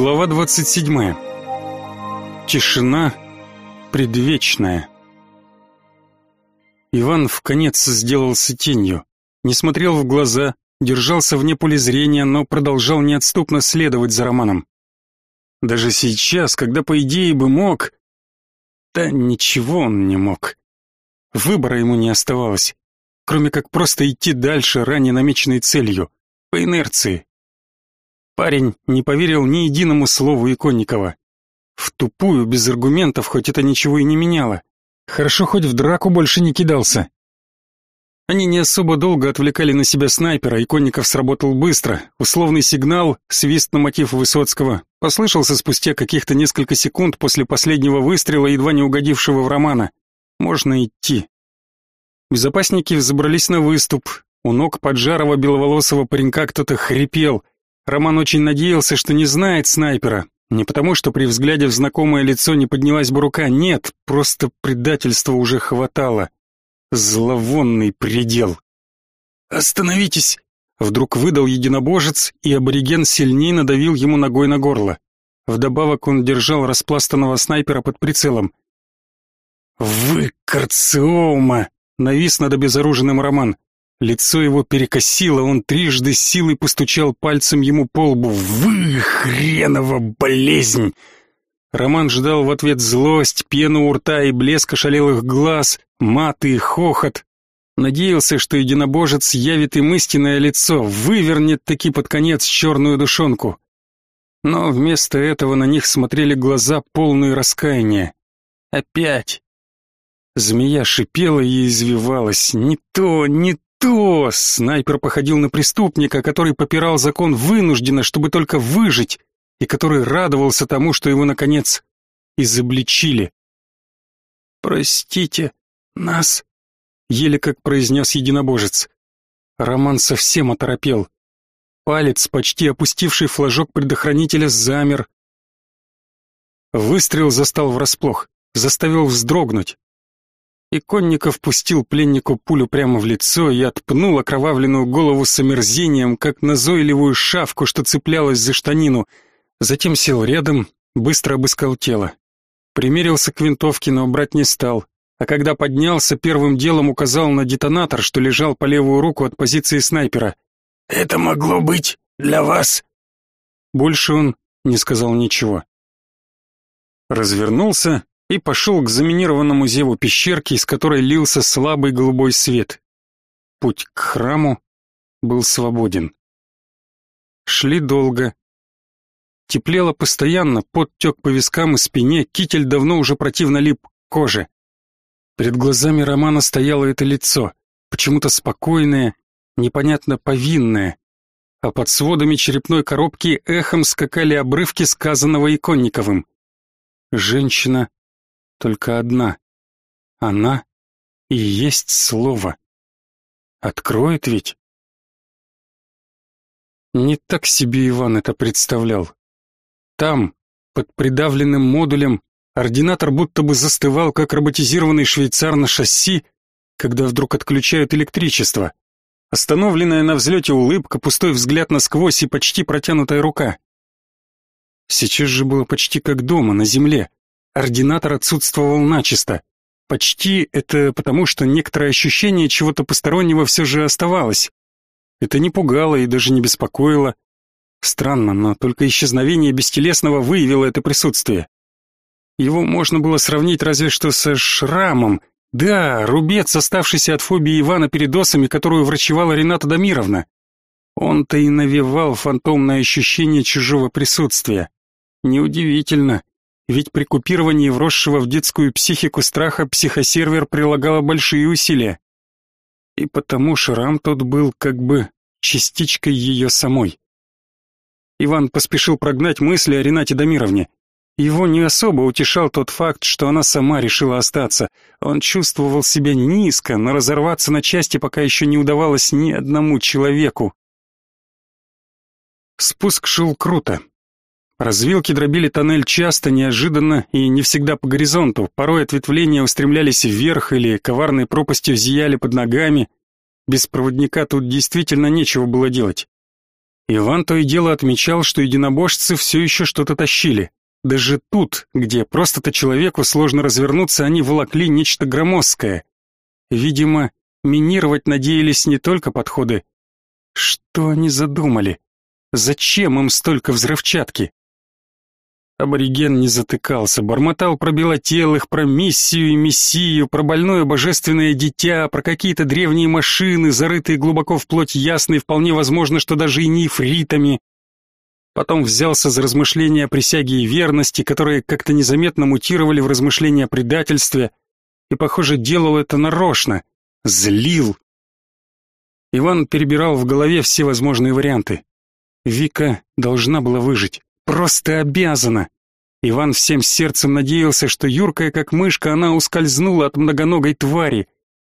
Глава 27. Тишина предвечная. Иван в конец сделался тенью. Не смотрел в глаза, держался вне поля зрения, но продолжал неотступно следовать за Романом. Даже сейчас, когда по идее бы мог, да ничего он не мог. Выбора ему не оставалось, кроме как просто идти дальше ранее намеченной целью, по инерции. Парень не поверил ни единому слову Иконникова. В тупую, без аргументов, хоть это ничего и не меняло. Хорошо, хоть в драку больше не кидался. Они не особо долго отвлекали на себя снайпера, Иконников сработал быстро. Условный сигнал, свист на мотив Высоцкого, послышался спустя каких-то несколько секунд после последнего выстрела, едва не угодившего в Романа. Можно идти. Безопасники взобрались на выступ. У ног поджарого беловолосого паренька кто-то хрипел — Роман очень надеялся, что не знает снайпера. Не потому, что при взгляде в знакомое лицо не поднялась бы рука, нет, просто предательства уже хватало. Зловонный предел. «Остановитесь!» Вдруг выдал единобожец, и абориген сильнее надавил ему ногой на горло. Вдобавок он держал распластанного снайпера под прицелом. «Вы, Карциома!» — навис над обезоруженным Роман. Лицо его перекосило, он трижды силой постучал пальцем ему по лбу. «Вы, хренова болезнь!» Роман ждал в ответ злость, пену у рта и блеск ошалелых глаз, маты и хохот. Надеялся, что единобожец явит им истинное лицо, вывернет таки под конец черную душонку. Но вместо этого на них смотрели глаза полные раскаяния. Опять. Змея шипела и извивалась. Не то, не что? Снайпер походил на преступника, который попирал закон вынужденно, чтобы только выжить, и который радовался тому, что его, наконец, изобличили. «Простите нас», — еле как произнес единобожец. Роман совсем оторопел. Палец, почти опустивший флажок предохранителя, замер. Выстрел застал врасплох, заставил вздрогнуть. И Конников пустил пленнику пулю прямо в лицо и отпнул окровавленную голову с омерзением, как назойливую шавку, что цеплялась за штанину. Затем сел рядом, быстро обыскал тело. Примерился к винтовке, но брать не стал. А когда поднялся, первым делом указал на детонатор, что лежал по левую руку от позиции снайпера. «Это могло быть для вас?» Больше он не сказал ничего. Развернулся и пошел к заминированному зеву пещерки, из которой лился слабый голубой свет. Путь к храму был свободен. Шли долго. Теплело постоянно, пот тек по вискам и спине, китель давно уже противно лип к коже. Перед глазами Романа стояло это лицо, почему-то спокойное, непонятно повинное, а под сводами черепной коробки эхом скакали обрывки сказанного Иконниковым. Женщина только одна. Она и есть слово. Откроет ведь? Не так себе Иван это представлял. Там, под придавленным модулем, ординатор будто бы застывал, как роботизированный швейцар на шасси, когда вдруг отключают электричество. Остановленная на взлете улыбка, пустой взгляд насквозь и почти протянутая рука. Сейчас же было почти как дома, на земле. Ординатор отсутствовал начисто. Почти это потому, что некоторое ощущение чего-то постороннего все же оставалось. Это не пугало и даже не беспокоило. Странно, но только исчезновение бестелесного выявило это присутствие. Его можно было сравнить разве что со шрамом. Да, рубец, оставшийся от фобии Ивана передосами, которую врачевала Рената Дамировна. Он-то и навевал фантомное ощущение чужого присутствия. Неудивительно. Ведь при купировании вросшего в детскую психику страха психосервер прилагала большие усилия. И потому шрам тот был как бы частичкой ее самой. Иван поспешил прогнать мысли о Ренате Дамировне. Его не особо утешал тот факт, что она сама решила остаться. Он чувствовал себя низко, но разорваться на части пока еще не удавалось ни одному человеку. Спуск шел круто. Развилки дробили тоннель часто, неожиданно и не всегда по горизонту. Порой ответвления устремлялись вверх или коварной пропастью зияли под ногами. Без проводника тут действительно нечего было делать. Иван то и дело отмечал, что единобожцы все еще что-то тащили. Даже тут, где просто-то человеку сложно развернуться, они волокли нечто громоздкое. Видимо, минировать надеялись не только подходы. Что они задумали? Зачем им столько взрывчатки? Абориген не затыкался, бормотал про белотелых, про миссию и мессию, про больное божественное дитя, про какие-то древние машины, зарытые глубоко в плоть ясной, вполне возможно, что даже и нефритами. Потом взялся за размышления о присяге и верности, которые как-то незаметно мутировали в размышления о предательстве, и, похоже, делал это нарочно, злил. Иван перебирал в голове все возможные варианты. Вика должна была выжить. Просто обязана. Иван всем сердцем надеялся, что юркая как мышка, она ускользнула от многоногой твари.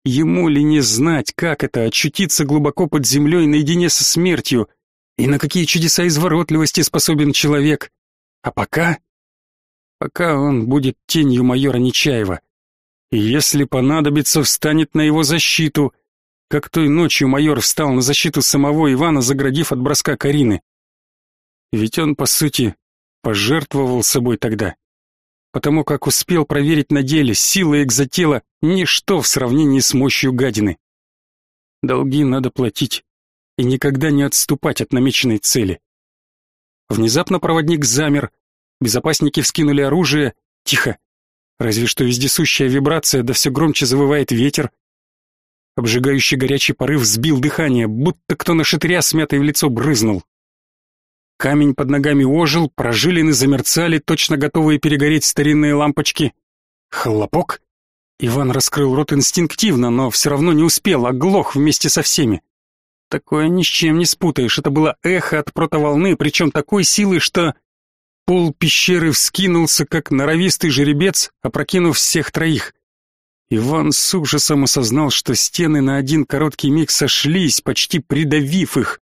Ему ли не знать, как это очутиться глубоко под землей наедине со смертью, и на какие чудеса изворотливости способен человек. А пока... Пока он будет тенью майора Нечаева. И если понадобится, встанет на его защиту, как той ночью майор встал на защиту самого Ивана, заградив от броска Карины. Ведь он, по сути, пожертвовал собой тогда. Потому как успел проверить на деле, сила экзотела — ничто в сравнении с мощью гадины. Долги надо платить и никогда не отступать от намеченной цели. Внезапно проводник замер, безопасники вскинули оружие, тихо. Разве что вездесущая вибрация, да все громче завывает ветер. Обжигающий горячий порыв сбил дыхание, будто кто на шатыря смятый в лицо брызнул. Камень под ногами ожил, прожилины замерцали, точно готовые перегореть старинные лампочки. Хлопок. Иван раскрыл рот инстинктивно, но все равно не успел, оглох вместе со всеми. Такое ни с чем не спутаешь, это было эхо от протоволны, причем такой силы, что... Пол пещеры вскинулся, как норовистый жеребец, опрокинув всех троих. Иван с ужасом осознал, что стены на один короткий миг сошлись, почти придавив их.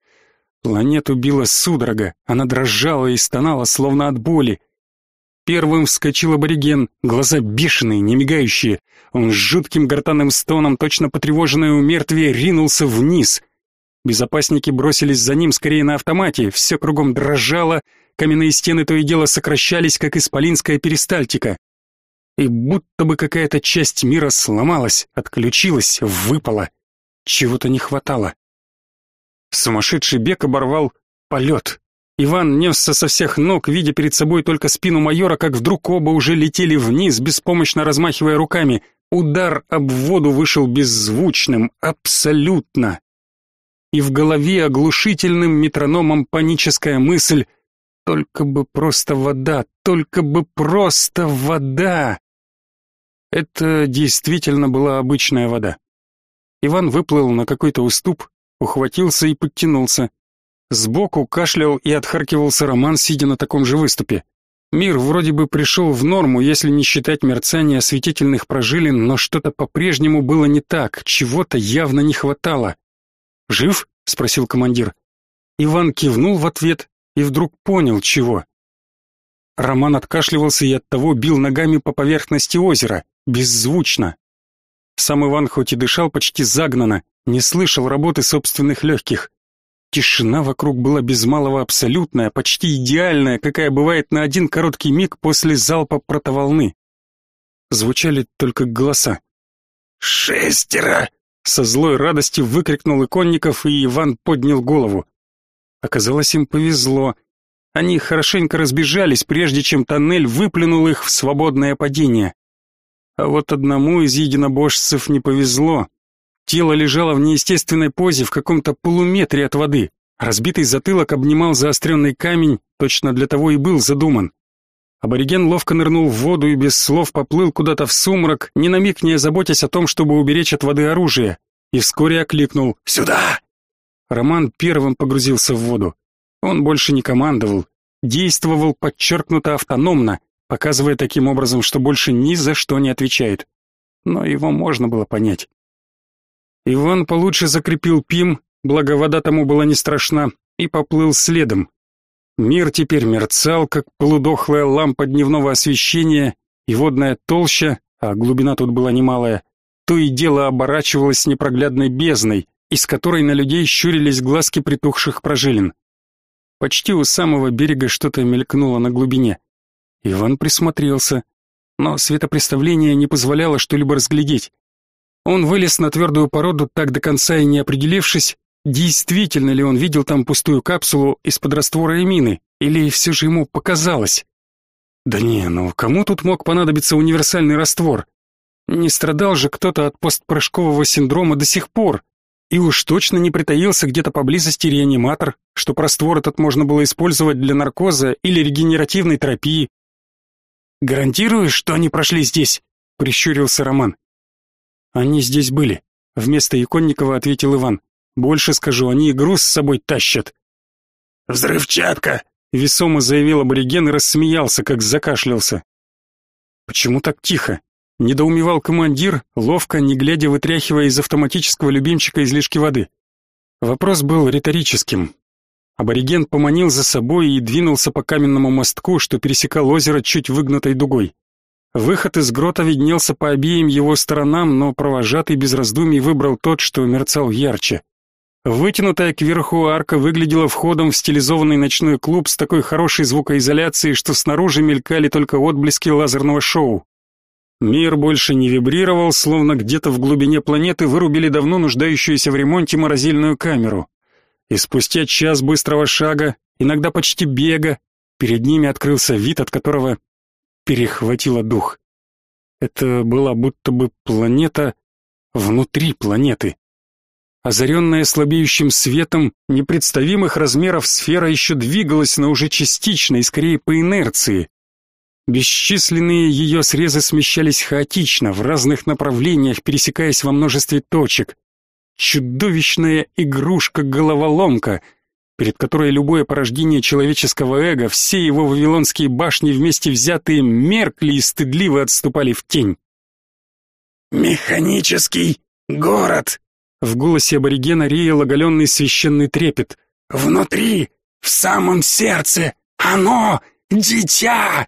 Планету била судорога, она дрожала и стонала, словно от боли. Первым вскочил абориген, глаза бешеные, не мигающие. Он с жутким гортанным стоном, точно потревоженное умертвие, ринулся вниз. Безопасники бросились за ним скорее на автомате, все кругом дрожало, каменные стены то и дело сокращались, как исполинская перистальтика. И будто бы какая-то часть мира сломалась, отключилась, выпала. Чего-то не хватало. Сумасшедший бег оборвал полет. Иван несся со всех ног, видя перед собой только спину майора, как вдруг оба уже летели вниз, беспомощно размахивая руками. Удар об воду вышел беззвучным, абсолютно. И в голове оглушительным метрономом паническая мысль «Только бы просто вода, только бы просто вода!» Это действительно была обычная вода. Иван выплыл на какой-то уступ, ухватился и подтянулся. Сбоку кашлял и отхаркивался Роман, сидя на таком же выступе. Мир вроде бы пришел в норму, если не считать мерцания осветительных прожилин, но что-то по-прежнему было не так, чего-то явно не хватало. «Жив?» — спросил командир. Иван кивнул в ответ и вдруг понял, чего. Роман откашливался и оттого бил ногами по поверхности озера, беззвучно. Сам Иван хоть и дышал почти загнанно, не слышал работы собственных легких. Тишина вокруг была без малого абсолютная, почти идеальная, какая бывает на один короткий миг после залпа протоволны. Звучали только голоса. «Шестеро!» — со злой радостью выкрикнул Иконников, и Иван поднял голову. Оказалось, им повезло. Они хорошенько разбежались, прежде чем тоннель выплюнул их в свободное падение. А вот одному из единобожцев не повезло. Тело лежало в неестественной позе в каком-то полуметре от воды. Разбитый затылок обнимал заостренный камень, точно для того и был задуман. Абориген ловко нырнул в воду и без слов поплыл куда-то в сумрак, ни на миг не заботясь о том, чтобы уберечь от воды оружие, и вскоре окликнул «Сюда!». Роман первым погрузился в воду. Он больше не командовал, действовал подчеркнуто автономно, показывая таким образом, что больше ни за что не отвечает. Но его можно было понять. Иван получше закрепил пим, благо вода тому была не страшна, и поплыл следом. Мир теперь мерцал, как полудохлая лампа дневного освещения, и водная толща, а глубина тут была немалая, то и дело оборачивалась непроглядной бездной, из которой на людей щурились глазки притухших прожилин. Почти у самого берега что-то мелькнуло на глубине. Иван присмотрелся, но светопреставление не позволяло что-либо разглядеть. Он вылез на твердую породу, так до конца и не определившись, действительно ли он видел там пустую капсулу из-под раствора эмины, или все же ему показалось. Да не, ну кому тут мог понадобиться универсальный раствор? Не страдал же кто-то от постпрыжкового синдрома до сих пор. И уж точно не притаился где-то поблизости реаниматор, что раствор этот можно было использовать для наркоза или регенеративной терапии. «Гарантируешь, что они прошли здесь?» — прищурился Роман. «Они здесь были», — вместо Иконникова ответил Иван. «Больше скажу, они и груз с собой тащат». «Взрывчатка!» Весомо заявил абориген и рассмеялся, как закашлялся. Почему так тихо? Недоумевал командир, ловко, не глядя, вытряхивая из автоматического любимчика излишки воды. Вопрос был риторическим. Абориген поманил за собой и двинулся по каменному мостку, что пересекал озеро чуть выгнутой дугой. Выход из грота виднелся по обеим его сторонам, но провожатый без раздумий выбрал тот, что мерцал ярче. Вытянутая кверху арка выглядела входом в стилизованный ночной клуб с такой хорошей звукоизоляцией, что снаружи мелькали только отблески лазерного шоу. Мир больше не вибрировал, словно где-то в глубине планеты вырубили давно нуждающуюся в ремонте морозильную камеру. И спустя час быстрого шага, иногда почти бега, перед ними открылся вид, от которого перехватило дух. Это была будто бы планета внутри планеты. Озаренная слабеющим светом, непредставимых размеров сфера еще двигалась, но уже частично и скорее по инерции. Бесчисленные ее срезы смещались хаотично, в разных направлениях, пересекаясь во множестве точек. Чудовищная игрушка-головоломка, перед которой любое порождение человеческого эго, все его вавилонские башни вместе взятые меркли и стыдливо отступали в тень. «Механический город!» В голосе аборигена реял оголенный священный трепет. «Внутри, в самом сердце, оно — дитя!»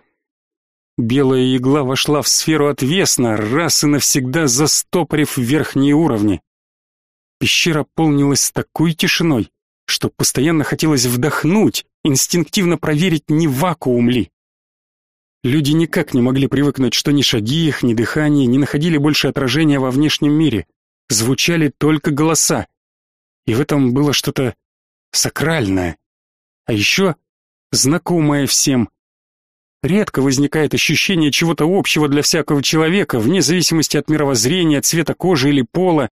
Белая игла вошла в сферу отвесно, раз и навсегда застопорив верхние уровни. Пещера полнилась такой тишиной, что постоянно хотелось вдохнуть, инстинктивно проверить, не вакуум ли. Люди никак не могли привыкнуть, что ни шаги их, ни дыхание не находили больше отражения во внешнем мире звучали только голоса. И в этом было что-то сакральное. А еще знакомое всем. Редко возникает ощущение чего-то общего для всякого человека, вне зависимости от мировоззрения, цвета кожи или пола.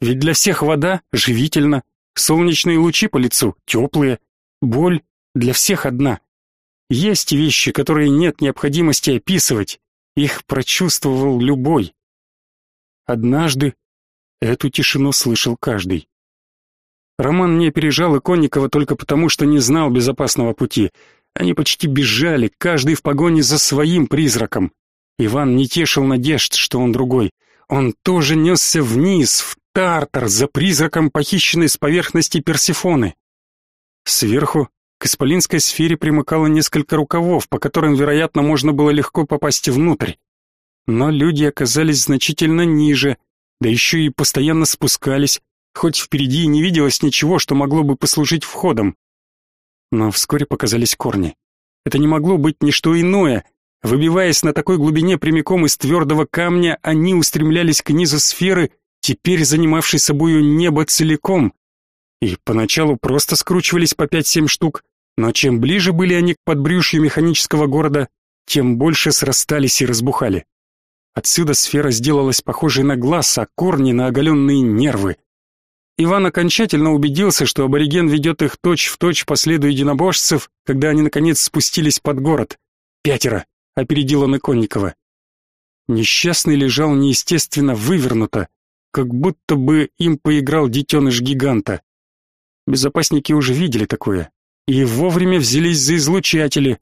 Ведь для всех вода живительна, солнечные лучи по лицу теплые, боль для всех одна. Есть вещи, которые нет необходимости описывать, их прочувствовал любой. Однажды Эту тишину слышал каждый. Роман не опережал Иконникова только потому, что не знал безопасного пути. Они почти бежали, каждый в погоне за своим призраком. Иван не тешил надежд, что он другой. Он тоже несся вниз, в Тартар, за призраком, похищенной с поверхности Персифоны. Сверху к исполинской сфере примыкало несколько рукавов, по которым, вероятно, можно было легко попасть внутрь. Но люди оказались значительно ниже, да еще и постоянно спускались, хоть впереди и не виделось ничего, что могло бы послужить входом. Но вскоре показались корни. Это не могло быть ни что иное. Выбиваясь на такой глубине прямиком из твердого камня, они устремлялись к низу сферы, теперь занимавшей собою небо целиком. И поначалу просто скручивались по пять-семь штук, но чем ближе были они к подбрюшью механического города, тем больше срастались и разбухали. Отсюда сфера сделалась похожей на глаз, а корни на оголенные нервы. Иван окончательно убедился, что абориген ведет их точь-в-точь по следу единоборжцев, когда они наконец спустились под город. Пятеро, опередил он Иконникова. Несчастный лежал неестественно вывернуто, как будто бы им поиграл детеныш гиганта. Безопасники уже видели такое и вовремя взялись за излучатели,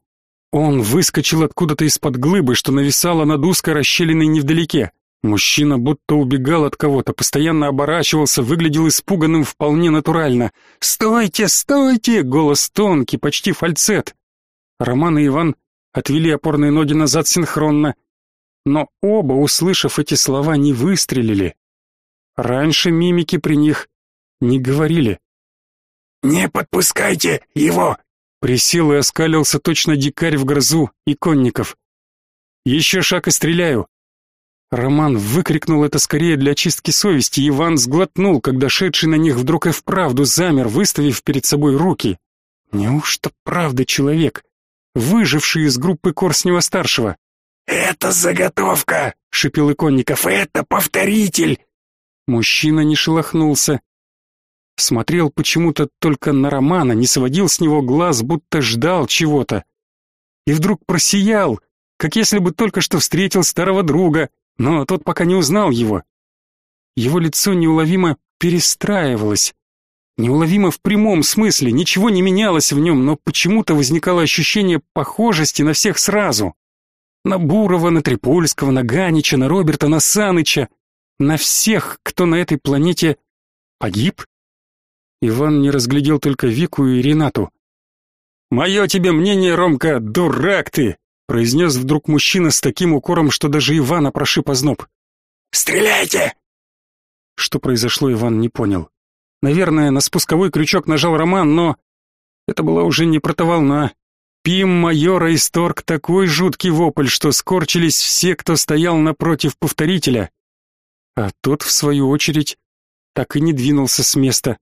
он выскочил откуда-то из-под глыбы, что нависала над узкой расщелиной невдалеке. Мужчина будто убегал от кого-то, постоянно оборачивался, выглядел испуганным вполне натурально. «Стойте, стойте!» — голос тонкий, почти фальцет. Роман и Иван отвели опорные ноги назад синхронно. Но оба, услышав эти слова, не выстрелили. Раньше мимики при них не говорили. «Не подпускайте его! Присел и оскалился точно дикарь в грозу и конников. «Еще шаг и стреляю!» Роман выкрикнул это скорее для очистки совести, Иван сглотнул, когда шедший на них вдруг и вправду замер, выставив перед собой руки. Неужто правда человек, выживший из группы Корснева-старшего? «Это заготовка!» — шипел Иконников. «Это повторитель!» Мужчина не шелохнулся. Смотрел почему-то только на Романа, не сводил с него глаз, будто ждал чего-то. И вдруг просиял, как если бы только что встретил старого друга, но тот пока не узнал его. Его лицо неуловимо перестраивалось. Неуловимо в прямом смысле, ничего не менялось в нем, но почему-то возникало ощущение похожести на всех сразу. На Бурова, на Трипольского, на Ганича, на Роберта, на Саныча, на всех, кто на этой планете погиб. Иван не разглядел только Вику и Ренату. «Мое тебе мнение, Ромка, дурак ты!» произнес вдруг мужчина с таким укором, что даже Ивана прошиб озноб. «Стреляйте!» Что произошло, Иван не понял. Наверное, на спусковой крючок нажал Роман, но... Это была уже не протоволна. Пим майора исторг такой жуткий вопль, что скорчились все, кто стоял напротив повторителя. А тот, в свою очередь, так и не двинулся с места.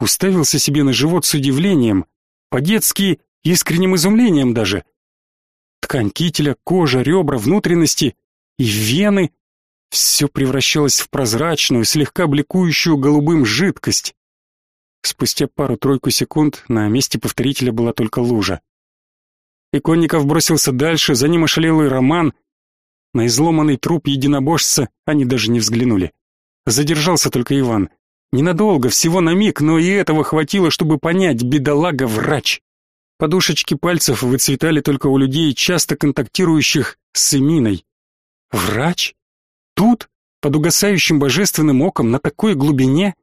Уставился себе на живот с удивлением, по-детски искренним изумлением даже. Ткань кителя, кожа, ребра, внутренности и вены — все превращалось в прозрачную, слегка бликующую голубым жидкость. Спустя пару-тройку секунд на месте повторителя была только лужа. Иконников бросился дальше, за ним ошалелый Роман. На изломанный труп единобожца они даже не взглянули. Задержался только Иван. Ненадолго, всего на миг, но и этого хватило, чтобы понять, бедолага врач. Подушечки пальцев выцветали только у людей, часто контактирующих с Эминой. Врач? Тут? Под угасающим божественным оком, на такой глубине?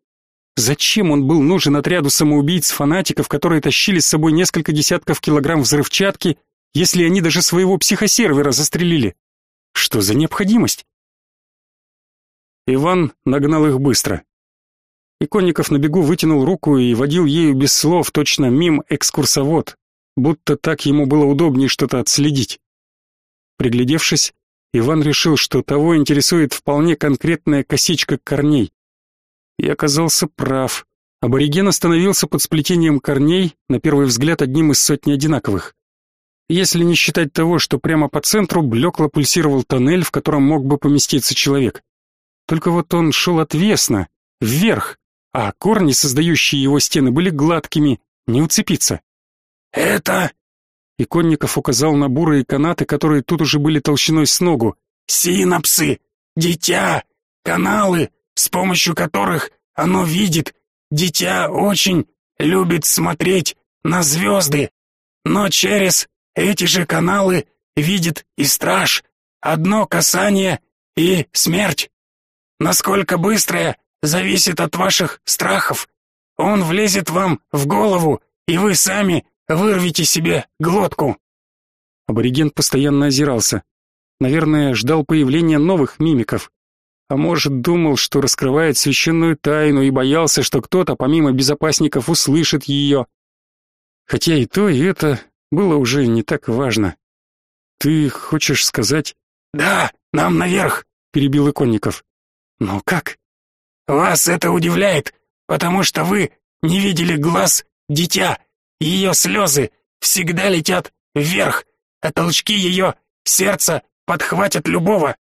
Зачем он был нужен отряду самоубийц-фанатиков, которые тащили с собой несколько десятков килограмм взрывчатки, если они даже своего психосервера застрелили? Что за необходимость? Иван нагнал их быстро. Иконников на бегу вытянул руку и водил ею без слов, точно мим экскурсовод, будто так ему было удобнее что-то отследить. Приглядевшись, Иван решил, что того интересует вполне конкретная косичка корней и оказался прав. Абориген остановился под сплетением корней, на первый взгляд одним из сотни одинаковых. Если не считать того, что прямо по центру блекло пульсировал тоннель, в котором мог бы поместиться человек. Только вот он шел отвесно, вверх, а корни, создающие его стены, были гладкими, не уцепиться. «Это...» Иконников указал на бурые канаты, которые тут уже были толщиной с ногу. «Синапсы! Дитя! Каналы! с помощью которых оно видит. Дитя очень любит смотреть на звезды, но через эти же каналы видит и страж, одно касание и смерть. Насколько быстрое зависит от ваших страхов. Он влезет вам в голову, и вы сами вырвете себе глотку. Абориген постоянно озирался. Наверное, ждал появления новых мимиков. А может, думал, что раскрывает священную тайну и боялся, что кто-то, помимо безопасников, услышит ее. Хотя и то, и это было уже не так важно. «Ты хочешь сказать...» «Да, нам наверх», — перебил Иконников. «Но как?» «Вас это удивляет, потому что вы не видели глаз дитя. Ее слезы всегда летят вверх, а толчки ее сердца подхватят любого.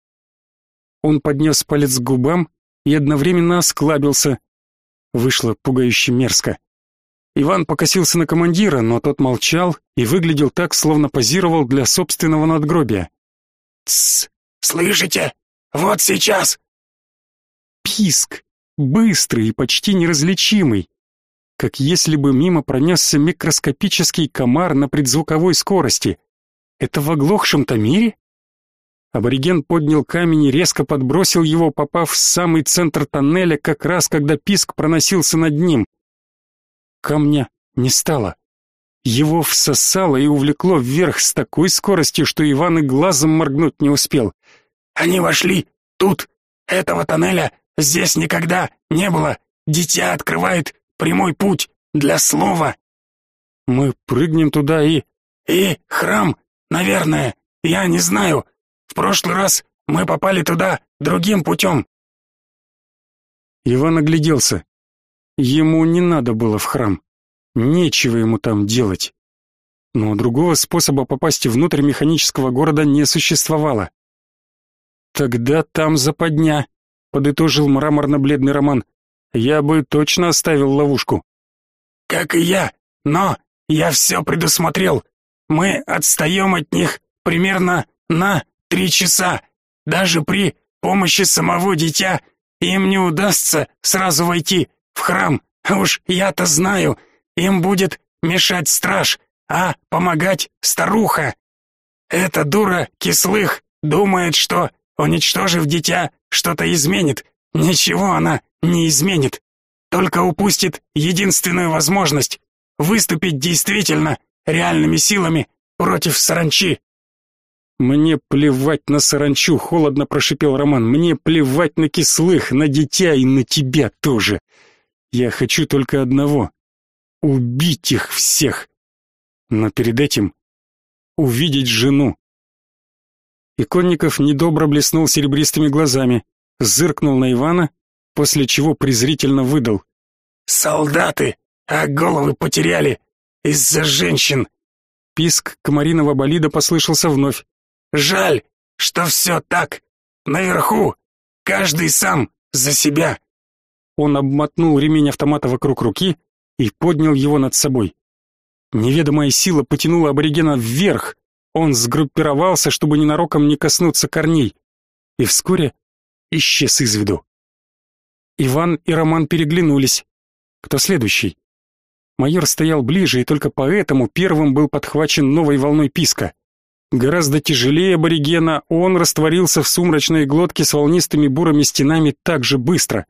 Он поднес палец к губам и одновременно осклабился. Вышло пугающе мерзко. Иван покосился на командира, но тот молчал и выглядел так, словно позировал для собственного надгробия. «Тссс! Слышите? Вот сейчас!» Писк! Быстрый и почти неразличимый. Как если бы мимо пронесся микроскопический комар на предзвуковой скорости. Это в оглохшем-то мире? Абориген поднял камень и резко подбросил его, попав в самый центр тоннеля, как раз когда писк проносился над ним. Камня не стало. Его всосало и увлекло вверх с такой скоростью, что Иван и глазом моргнуть не успел. «Они вошли! Тут! Этого тоннеля здесь никогда не было! Дитя открывает прямой путь для слова!» Мы прыгнем туда и... И храм, наверное, я не знаю. В прошлый раз мы попали туда другим путем». Иван огляделся. Ему не надо было в храм. Нечего ему там делать. Но другого способа попасть внутрь механического города не существовало. Тогда там западня, подытожил мраморно-бледный Роман. Я бы точно оставил ловушку. Как и я, но я все предусмотрел. Мы отстаем от них примерно на три часа. Даже при помощи самого дитя им не удастся сразу войти в храм. А уж я-то знаю, им будет мешать страж, а помогать старуха. Эта дура кислых думает, что, уничтожив дитя, что-то изменит. Ничего она не изменит. Только упустит единственную возможность выступить действительно реальными силами против саранчи. Мне плевать на саранчу, холодно прошипел Роман. Мне плевать на кислых, на дитя и на тебя тоже. Я хочу только одного убить их всех. Но перед этим увидеть жену. Иконников недобро блеснул серебристыми глазами, зыркнул на Ивана, после чего презрительно выдал: "Солдаты, а головы потеряли из-за женщин". Писк комариного болида послышался вновь. Жаль, что все так. Наверху каждый сам за себя. Он обмотнул ремень автомата вокруг руки и поднял его над собой. Неведомая сила потянула аборигена вверх. Он сгруппировался, чтобы ненароком не коснуться корней, и вскоре исчез из виду. Иван и Роман переглянулись. Кто следующий? Майор стоял ближе, и только поэтому первым был подхвачен новой волной писка. Гораздо тяжелее аборигена, он растворился в сумрачной глотке с волнистыми бурыми стенами так же быстро.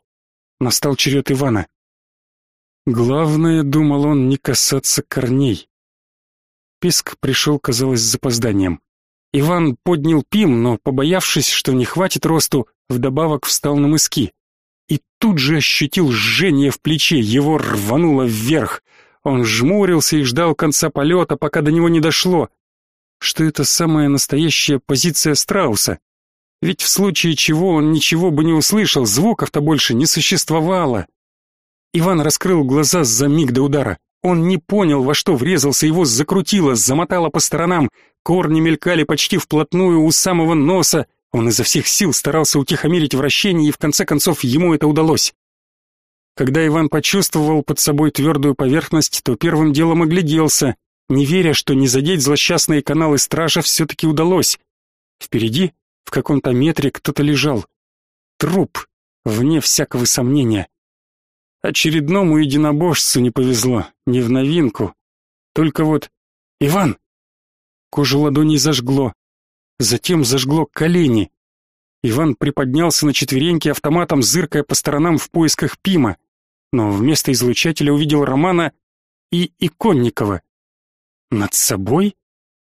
Настал черед Ивана. Главное, думал он, не касаться корней. Писк пришел, казалось, с запозданием. Иван поднял пим, но, побоявшись, что не хватит росту, вдобавок встал на мыски. И тут же ощутил жжение в плече, его рвануло вверх. Он жмурился и ждал конца полета, пока до него не дошло что это самая настоящая позиция страуса. Ведь в случае чего он ничего бы не услышал, звуков-то больше не существовало. Иван раскрыл глаза за миг до удара. Он не понял, во что врезался, его закрутило, замотало по сторонам, корни мелькали почти вплотную у самого носа. Он изо всех сил старался утихомирить вращение, и в конце концов ему это удалось. Когда Иван почувствовал под собой твердую поверхность, то первым делом огляделся не веря, что не задеть злосчастные каналы стража все-таки удалось. Впереди, в каком-то метре, кто-то лежал. Труп, вне всякого сомнения. Очередному единобожцу не повезло, не в новинку. Только вот... Иван! Кожу ладоней зажгло. Затем зажгло колени. Иван приподнялся на четвереньки автоматом, зыркая по сторонам в поисках Пима. Но вместо излучателя увидел Романа и Иконникова. Над собой?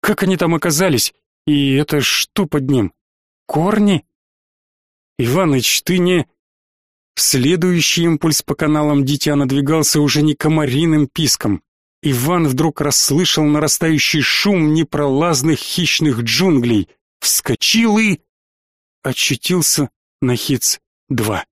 Как они там оказались? И это что под ним? Корни? Иваныч, ты не... Следующий импульс по каналам дитя надвигался уже не комариным писком. Иван вдруг расслышал нарастающий шум непролазных хищных джунглей, вскочил и... очутился на Хиц-2.